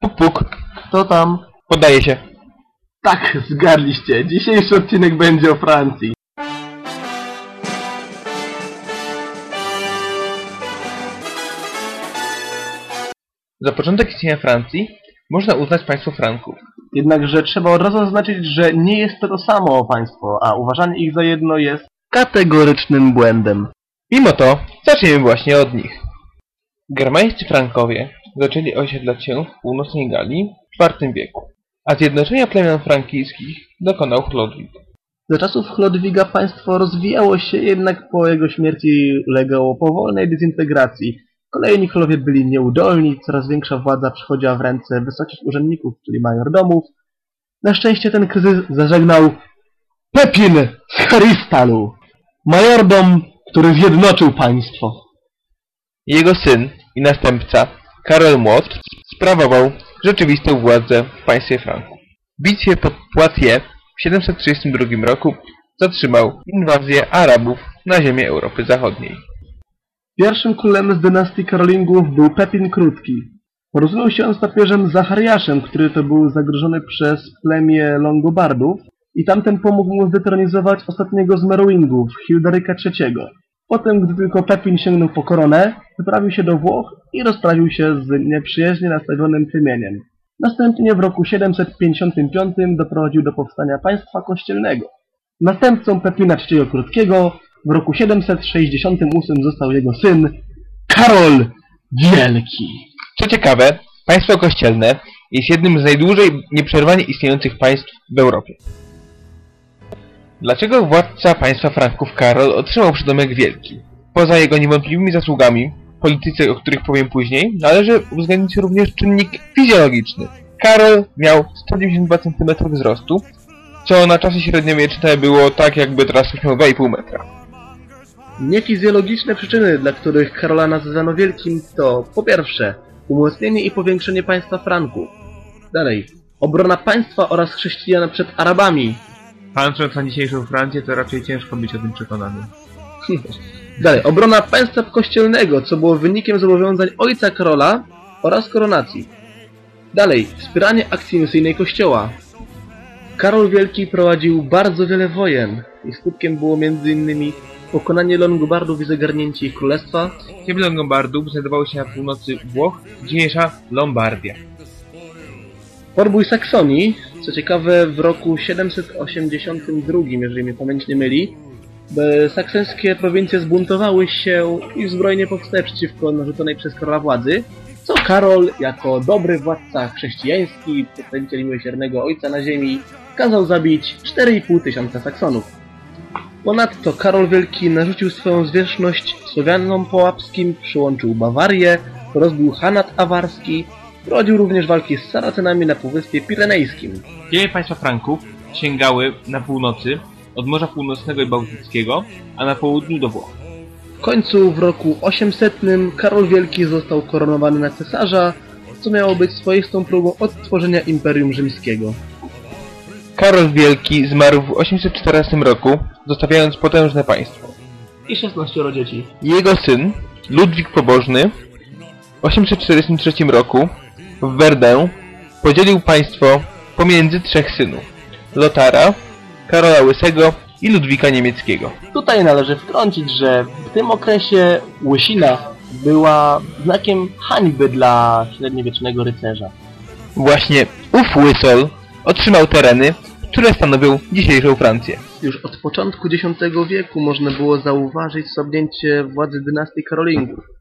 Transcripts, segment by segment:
Puk, puk. Kto tam? Poddaję się. Tak, zgadliście. Dzisiejszy odcinek będzie o Francji. Za początek istnienia Francji można uznać państwo Franków. Jednakże trzeba od razu zaznaczyć, że nie jest to to samo państwo, a uważanie ich za jedno jest kategorycznym błędem. Mimo to zaczniemy właśnie od nich. Germańscy Frankowie zaczęli osiedlać się w północnej Galii w IV wieku, a zjednoczenia plemion frankijskich dokonał Chlodwig. Za czasów Chlodwiga państwo rozwijało się, jednak po jego śmierci ulegało powolnej dezintegracji. Kolejni królowie byli nieudolni, coraz większa władza przychodziła w ręce wysokich urzędników, czyli majordomów. Na szczęście ten kryzys zażegnał Pepin z Haristalu, majordom, który zjednoczył państwo. Jego syn i następca, Karol Młot, sprawował rzeczywistą władzę w państwie Franków. W bitwie pod Poitiers w 732 roku zatrzymał inwazję Arabów na ziemię Europy Zachodniej. Pierwszym królem z dynastii Karolingów był Pepin Krótki. Porozumiał się on z papieżem Zachariaszem, który to był zagrożony przez plemię Longobardów i tamten pomógł mu zdetronizować ostatniego z Merowingów, Hilderyka III. Potem, gdy tylko Pepin sięgnął po koronę, wyprawił się do Włoch i rozprawił się z nieprzyjaźnie nastawionym plemieniem. Następnie w roku 755 doprowadził do powstania państwa kościelnego. Następcą Pepina III Krótkiego w roku 768 został jego syn Karol Wielki. Co ciekawe, państwo kościelne jest jednym z najdłużej nieprzerwanie istniejących państw w Europie. Dlaczego władca państwa Franków Karol otrzymał przydomek Wielki? Poza jego niewątpliwymi zasługami, polityce, o których powiem później, należy uwzględnić również czynnik fizjologiczny. Karol miał 192 cm wzrostu, co na czasy średniowieczne było tak, jakby teraz miał 2,5 metra. Niefizjologiczne przyczyny, dla których Karola nazywano Wielkim to po pierwsze umocnienie i powiększenie państwa Franków. Dalej, obrona państwa oraz chrześcijan przed Arabami. Patrząc na dzisiejszą Francję, to raczej ciężko być o tym przekonanym. Dalej, obrona państwa kościelnego, co było wynikiem zobowiązań ojca Karola oraz koronacji. Dalej, wspieranie akcji misyjnej kościoła. Karol Wielki prowadził bardzo wiele wojen i skutkiem było m.in. pokonanie Longobardów i zagarnięcie ich królestwa, Ziemie Longobardów znajdowały się na północy Włoch, dzisiejsza Lombardia. Podbój Saksonii, co ciekawe w roku 782, jeżeli mnie pamięć nie myli, by saksońskie prowincje zbuntowały się i zbrojnie powstały przeciwko narzuconej przez Karola władzy, co Karol, jako dobry władca chrześcijański, przedstawiciel miłosiernego ojca na ziemi, kazał zabić 4,5 tysiąca Saksonów. Ponadto Karol Wielki narzucił swoją zwierzchność Słowianom połapskim, przyłączył Bawarię, rozbił Hanat Awarski, prowadził również walki z Saracenami na Półwyspie Pirenejskim. Ziemie państwa Franków sięgały na północy, od Morza Północnego i Bałtyckiego, a na południu do Włoch. W końcu w roku 800 Karol Wielki został koronowany na cesarza, co miało być swoistą próbą odtworzenia Imperium Rzymskiego. Karol Wielki zmarł w 814 roku, zostawiając potężne państwo. I 16 dzieci. Jego syn, Ludwik Pobożny, w 843 roku w Verdun podzielił państwo pomiędzy trzech synów. Lotara, Karola Łysego i Ludwika Niemieckiego. Tutaj należy wtrącić, że w tym okresie łysina była znakiem hańby dla średniowiecznego rycerza. Właśnie ów Łysol otrzymał tereny, które stanowią dzisiejszą Francję. Już od początku X wieku można było zauważyć słabnięcie władzy dynastii Karolingów.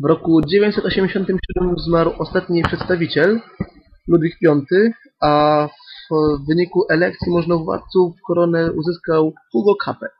W roku 987 zmarł ostatni przedstawiciel, Ludwik V, a w wyniku elekcji możnowładców koronę uzyskał Hugo Capet.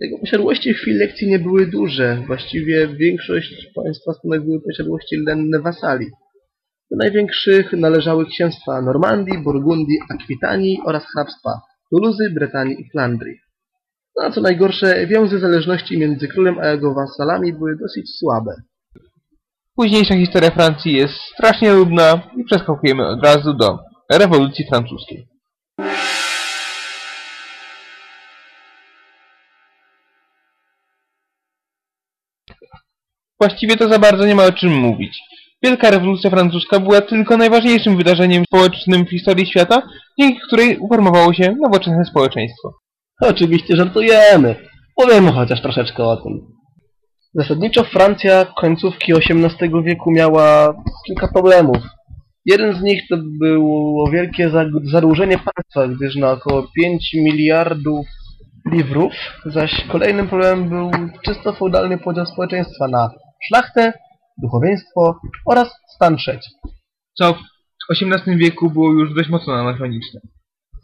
Jego posiadłości w lekcji nie były duże. Właściwie większość państwa stanowiły posiadłości lenne wasali. Do największych należały księstwa Normandii, Burgundii, Akwitanii oraz hrabstwa Tuluzy, Bretanii i Flandrii. No a co najgorsze, więzy zależności między królem a jego wasalami były dosyć słabe. Późniejsza historia Francji jest strasznie nudna i przeskakujemy od razu do rewolucji francuskiej. Właściwie to za bardzo nie ma o czym mówić. Wielka rewolucja francuska była tylko najważniejszym wydarzeniem społecznym w historii świata, dzięki której uformowało się nowoczesne społeczeństwo. Oczywiście żartujemy. Powiemy chociaż troszeczkę o tym. Zasadniczo Francja końcówki XVIII wieku miała kilka problemów. Jeden z nich to było wielkie zadłużenie państwa, gdyż na około 5 miliardów liwrów, zaś kolejnym problemem był czysto feudalny podział społeczeństwa na szlachtę, duchowieństwo oraz stan trzeci. Co w XVIII wieku było już dość mocno anachroniczne.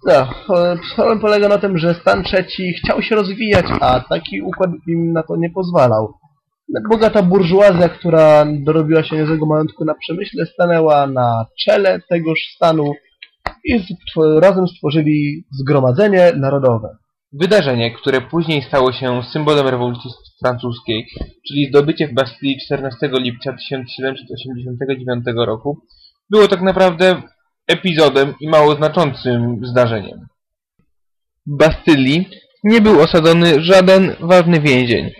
No, problem polega na tym, że stan trzeci chciał się rozwijać, a taki układ im na to nie pozwalał. Bogata burżuazja, która dorobiła się niezłego majątku na przemyśle, stanęła na czele tegoż stanu i razem stworzyli Zgromadzenie Narodowe. Wydarzenie, które później stało się symbolem rewolucji francuskiej, czyli zdobycie w Bastylii 14 lipca 1789 roku, było tak naprawdę epizodem i mało znaczącym zdarzeniem. W Bastylii nie był osadzony żaden ważny więzień.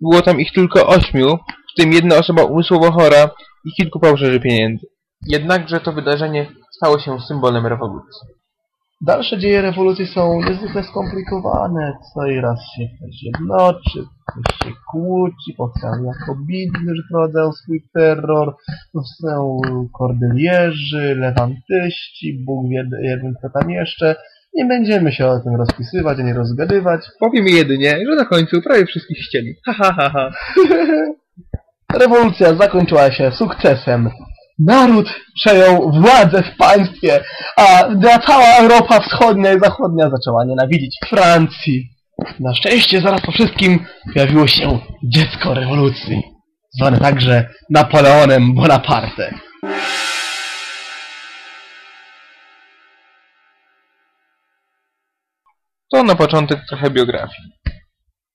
Było tam ich tylko ośmiu, w tym jedna osoba umysłowo chora i kilku fałszerzy pieniędzy. Jednakże to wydarzenie stało się symbolem rewolucji. Dalsze dzieje rewolucji są niezwykle skomplikowane. Co i raz się ktoś jednoczy, ktoś się kłóci, powstają jakobity, którzy prowadzają swój terror, powstają kordylierzy, lewantyści, Bóg wie jeden co tam jeszcze. Nie będziemy się o tym rozpisywać, ani rozgadywać. Powiem jedynie, że na końcu prawie wszystkich ścieli. Ha, ha, ha, ha. Rewolucja zakończyła się sukcesem. Naród przejął władzę w państwie, a cała Europa wschodnia i zachodnia zaczęła nienawidzić Francji. Na szczęście zaraz po wszystkim pojawiło się dziecko rewolucji, zwane także Napoleonem Bonaparte. To na początek trochę biografii.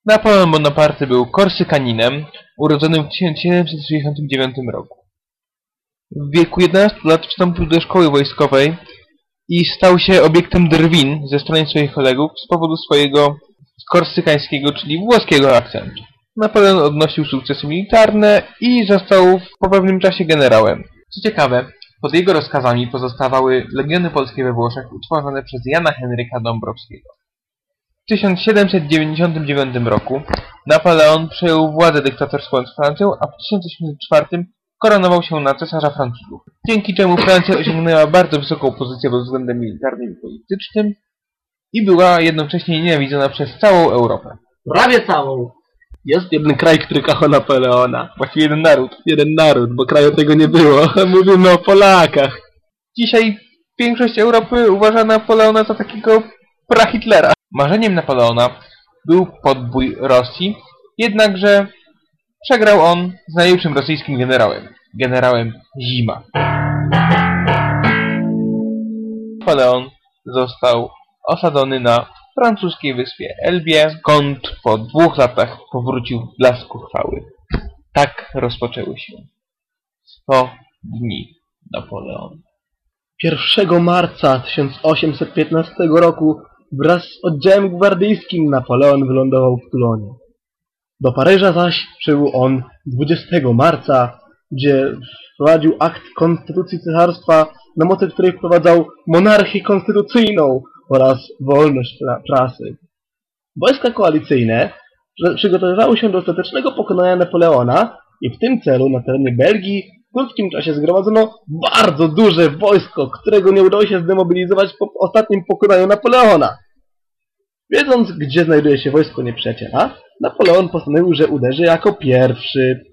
Napoleon Bonaparte był korsykaninem, urodzonym w 1769 roku. W wieku 11 lat wstąpił do szkoły wojskowej i stał się obiektem drwin ze strony swoich kolegów z powodu swojego korsykańskiego, czyli włoskiego akcentu. Napoleon odnosił sukcesy militarne i został po pewnym czasie generałem. Co ciekawe, pod jego rozkazami pozostawały legiony polskie we Włoszech utworzone przez Jana Henryka Dąbrowskiego. W 1799 roku Napoleon przejął władzę dyktatorską nad Francją, a w 1804 koronował się na cesarza Francuzów, dzięki czemu Francja osiągnęła bardzo wysoką pozycję pod względem militarnym i politycznym i była jednocześnie nienawidzona przez całą Europę. Prawie całą. Jest jeden kraj, który kocha Napoleona. Właściwie jeden naród. Jeden naród, bo kraju tego nie było. Mówimy o Polakach. Dzisiaj większość Europy uważa Napoleona za takiego pra-Hitlera. Marzeniem Napoleona był podbój Rosji, jednakże przegrał on z najlepszym rosyjskim generałem, generałem Zima. Napoleon został osadzony na francuskiej wyspie Elbie, skąd po dwóch latach powrócił w blasku chwały. Tak rozpoczęły się 100 dni Napoleona. 1 marca 1815 roku wraz z oddziałem gwardyjskim Napoleon wylądował w Toulonie. Do Paryża zaś przybył on 20 marca, gdzie wprowadził akt konstytucji cesarstwa, na mocy której wprowadzał monarchię konstytucyjną oraz wolność pra- prasy. Wojska koalicyjne przygotowywały się do ostatecznego pokonania Napoleona i w tym celu na terenie Belgii w krótkim czasie zgromadzono bardzo duże wojsko, którego nie udało się zdemobilizować po ostatnim pokonaniu Napoleona. Wiedząc, gdzie znajduje się wojsko nieprzyjaciela, Napoleon postanowił, że uderzy jako pierwszy.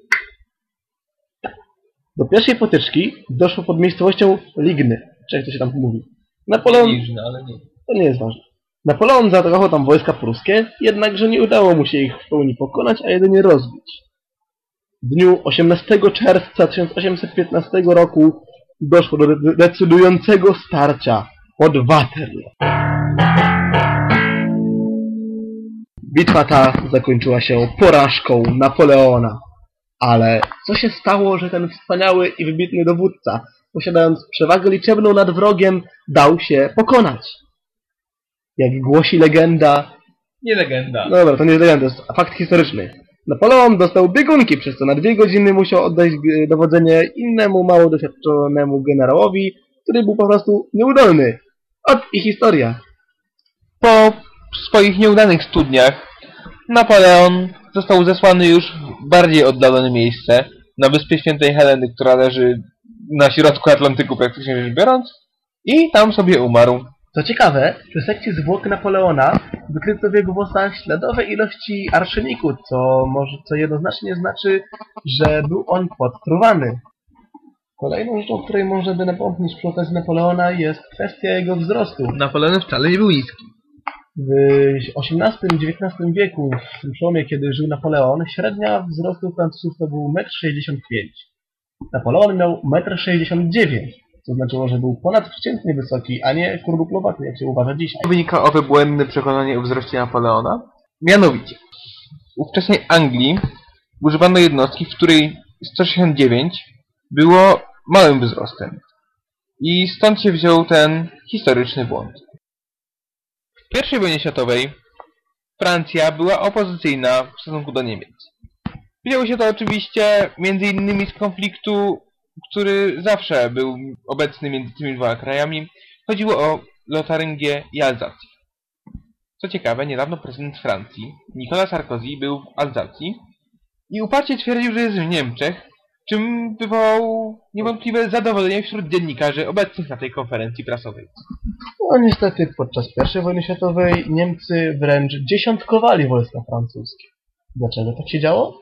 Do pierwszej potyczki doszło pod miejscowością Ligny, czy jak to się tam mówi. Napoleon... Ale nie. To nie jest ważne. Napoleon zaatakował tam wojska pruskie, jednakże nie udało mu się ich w pełni pokonać, a jedynie rozbić. W dniu 18 czerwca 1815 roku doszło do de- decydującego starcia pod Waterloo. Bitwa ta zakończyła się porażką Napoleona. Ale co się stało, że ten wspaniały i wybitny dowódca, posiadając przewagę liczebną nad wrogiem, dał się pokonać? Jak głosi legenda, Nie legenda. no dobra, to nie jest legenda, to jest fakt historyczny. Napoleon dostał biegunki, przez co na dwie godziny musiał oddać dowodzenie innemu mało doświadczonemu generałowi, który był po prostu nieudolny. Ot i historia. Po swoich nieudanych studniach Napoleon został zesłany już w bardziej oddalone miejsce, na wyspie Świętej Heleny, która leży na środku Atlantyku praktycznie rzecz biorąc, i tam sobie umarł. Co ciekawe, przy sekcji zwłok Napoleona wykryto w jego włosach śladowe ilości arszeniku, co może co jednoznacznie znaczy, że był on podtruwany. Kolejną rzeczą, o której można by napomnieć przy okazji Napoleona jest kwestia jego wzrostu. Napoleon wcale nie był niski. W XVIII-XIX wieku, w tym przełomie, kiedy żył Napoleon, średnia wzrostu Francuzów to był 1,65 m. Napoleon miał 1,69 m, co znaczyło, że był ponadprzeciętnie wysoki, a nie kurduplowaty, jak się uważa dzisiaj. Wynika owe błędne przekonanie o wzroście Napoleona. Mianowicie, w ówczesnej Anglii używano jednostki, w której 169 było małym wzrostem. I stąd się wziął ten historyczny błąd. W I wojnie światowej Francja była opozycyjna w stosunku do Niemiec. Wzięło się to oczywiście między innymi z konfliktu, który zawsze był obecny między tymi dwoma krajami. Chodziło o Lotaryngię i Alzację. Co ciekawe, niedawno prezydent Francji, Nicolas Sarkozy, był w Alzacji i uparcie twierdził, że jest w Niemczech, czym wywołał niewątpliwe zadowolenie wśród dziennikarzy obecnych na tej konferencji prasowej. No niestety podczas I wojny światowej Niemcy wręcz dziesiątkowali wojska francuskie. Dlaczego tak się działo?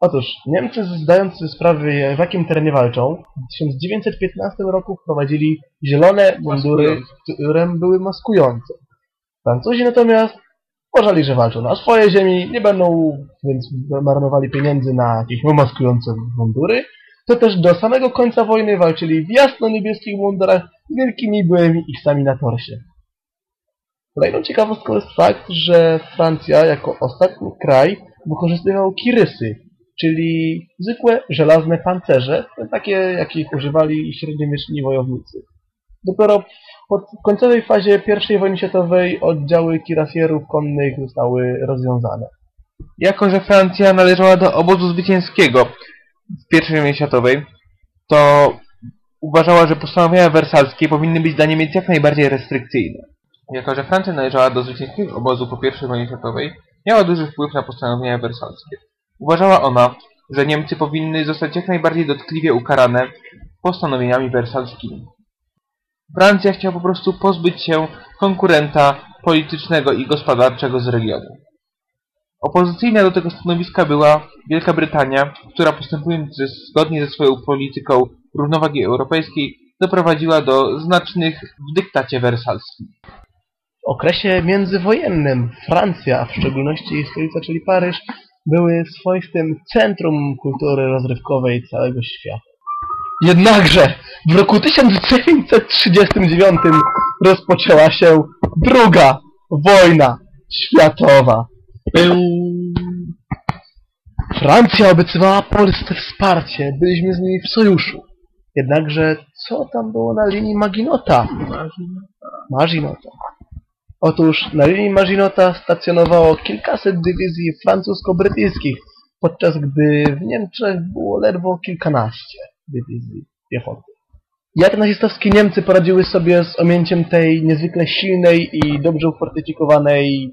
Otóż Niemcy zdając sobie sprawę w jakim terenie walczą, w 1915 roku wprowadzili zielone mundury, które były maskujące. Francuzi natomiast uważali, że walczą na swojej ziemi, nie będą więc marnowali pieniędzy na jakieś maskujące mundury, to też do samego końca wojny walczyli w jasno-niebieskich mundurach z wielkimi byłymi iksami na torsie. Kolejną ciekawostką jest fakt, że Francja jako ostatni kraj wykorzystywał kirysy, czyli zwykłe żelazne pancerze, takie jakich używali średniowieczni wojownicy. Dopiero w końcowej fazie I wojny światowej oddziały kirasjerów konnych zostały rozwiązane. Jako, że Francja należała do obozu zwycięskiego w I wojnie światowej, to uważała, że postanowienia wersalskie powinny być dla Niemiec jak najbardziej restrykcyjne. Jako, że Francja należała do zwycięskiego obozu po I wojnie światowej, miała duży wpływ na postanowienia wersalskie. Uważała ona, że Niemcy powinny zostać jak najbardziej dotkliwie ukarane postanowieniami wersalskimi. Francja chciała po prostu pozbyć się konkurenta politycznego i gospodarczego z regionu. Opozycyjna do tego stanowiska była Wielka Brytania, która postępując zgodnie ze swoją polityką równowagi europejskiej doprowadziła do znacznych w dyktacie wersalskim. W okresie międzywojennym Francja, a w szczególności jej stolica, czyli Paryż, były swoistym centrum kultury rozrywkowej całego świata. Jednakże w roku 1939 rozpoczęła się druga wojna światowa. Francja obiecywała Polsce wsparcie, byliśmy z nimi w sojuszu. Jednakże co tam było na linii Maginota? Maginota. Otóż na linii Maginota stacjonowało kilkaset dywizji francusko-brytyjskich, podczas gdy w Niemczech było ledwo kilkanaście dywizji piechoty. Jak nazistowskie Niemcy poradziły sobie z ominięciem tej niezwykle silnej i dobrze ufortyfikowanej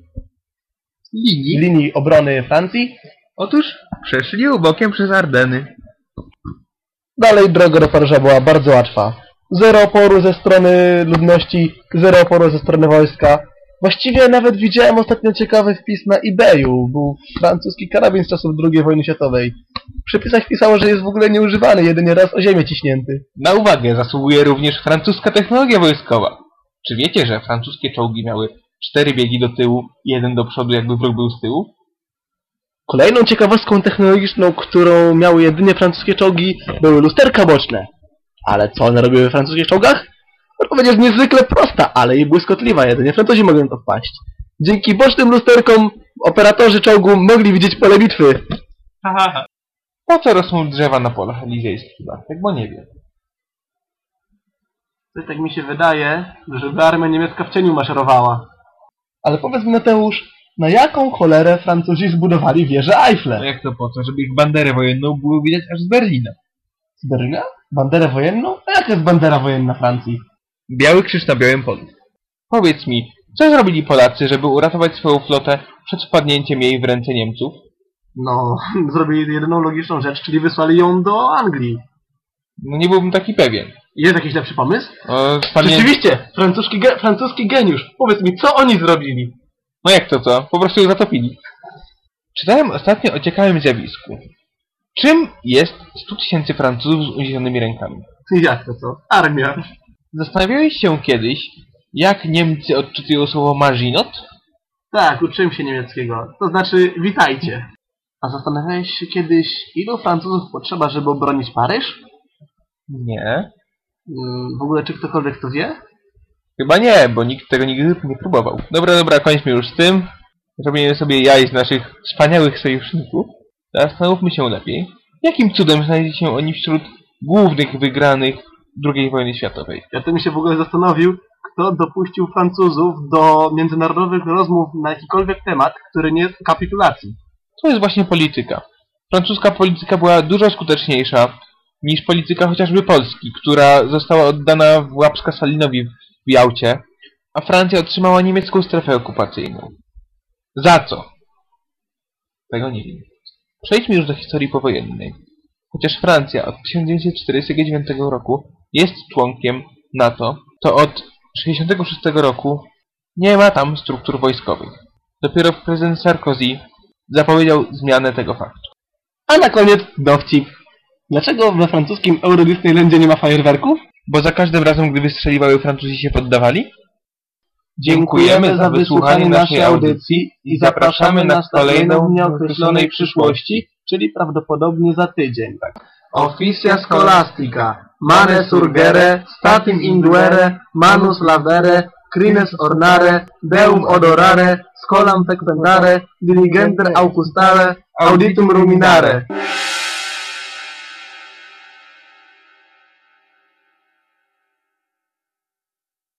Linii? linii obrony Francji? Otóż przeszli bokiem przez Ardeny. Dalej droga do Paryża była bardzo łatwa. Zero oporu ze strony ludności, zero oporu ze strony wojska. Właściwie nawet widziałem ostatnio ciekawy wpis na eBayu. Był francuski karabin z czasów II wojny światowej. W przepisach pisało, że jest w ogóle nieużywany, jedynie raz o ziemię ciśnięty. Na uwagę zasługuje również francuska technologia wojskowa. Czy wiecie, że francuskie czołgi miały cztery biegi do tyłu i jeden do przodu, jakby wróg był z tyłu? Kolejną ciekawostką technologiczną, którą miały jedynie francuskie czołgi, były lusterka boczne. Ale co one robiły w francuskich czołgach? Odpowiedź jest niezwykle prosta, ale i błyskotliwa. Jedynie Francuzi mogą to wpaść. Dzięki bocznym lusterkom operatorzy czołgu mogli widzieć pole bitwy. Po co rosną drzewa na polach elizejskich, Bartek? Bo nie wiem. To tak mi się wydaje, żeby armia niemiecka w cieniu maszerowała. Ale powiedz mi Mateusz, Na jaką cholerę Francuzi zbudowali wieżę No Eiffla? jak to po co? Żeby ich banderę wojenną było widać aż z Berlina. Z Berlina? Banderę wojenną? A jaka jest bandera wojenna Francji? Biały krzyż na białym polu. Powiedz mi, co zrobili Polacy, żeby uratować swoją flotę przed wpadnięciem jej w ręce Niemców? No, zrobili jedyną logiczną rzecz, czyli wysłali ją do Anglii. No nie byłbym taki pewien. Jest jakiś lepszy pomysł? O, wpadnię... Rzeczywiście, francuski, ge francuski geniusz. Powiedz mi, co oni zrobili? No jak to co? Po prostu ją zatopili. Czytałem ostatnio o ciekawym zjawisku. Czym jest 100 tysięcy Francuzów z uniesionymi rękami? Jak to co? Armia. Zastanawiałeś się kiedyś, jak Niemcy odczytują słowo Maginot? Tak, uczyłem się niemieckiego. To znaczy, witajcie. A zastanawiałeś się kiedyś, ilu Francuzów potrzeba, żeby obronić Paryż? Nie. Mm, W ogóle, czy ktokolwiek to wie? Chyba nie, bo nikt tego nigdy nie próbował. Dobra, dobra, kończmy już z tym. Zrobimy sobie jaj z naszych wspaniałych sojuszników. Zastanówmy się lepiej, jakim cudem znajdzie się oni wśród głównych wygranych II wojny światowej. Ja to mi się w ogóle zastanowił, kto dopuścił Francuzów do międzynarodowych rozmów na jakikolwiek temat, który nie jest kapitulacji. To jest właśnie polityka. Francuska polityka była dużo skuteczniejsza niż polityka chociażby Polski, która została oddana w łapska Stalinowi w Jałcie, a Francja otrzymała niemiecką strefę okupacyjną. Za co? Tego nie wiem. Przejdźmy już do historii powojennej. Chociaż Francja od 1949 roku jest członkiem NATO, to od 1966 roku nie ma tam struktur wojskowych. Dopiero prezydent Sarkozy zapowiedział zmianę tego faktu. A na koniec dowcip. Dlaczego we francuskim Euro Disneylandzie nie ma fajerwerków? Bo za każdym razem, gdy wystrzeliwały Francuzi się poddawali? Dziękujemy za wysłuchanie naszej audycji i zapraszamy na kolejną w nieokreślonej przyszłości, czyli prawdopodobnie za tydzień. officia scolastica, mare surgere, statim induere, manus lavere, crines ornare, deum odorare, scolam pectendare, diligenter augustare, auditum ruminare.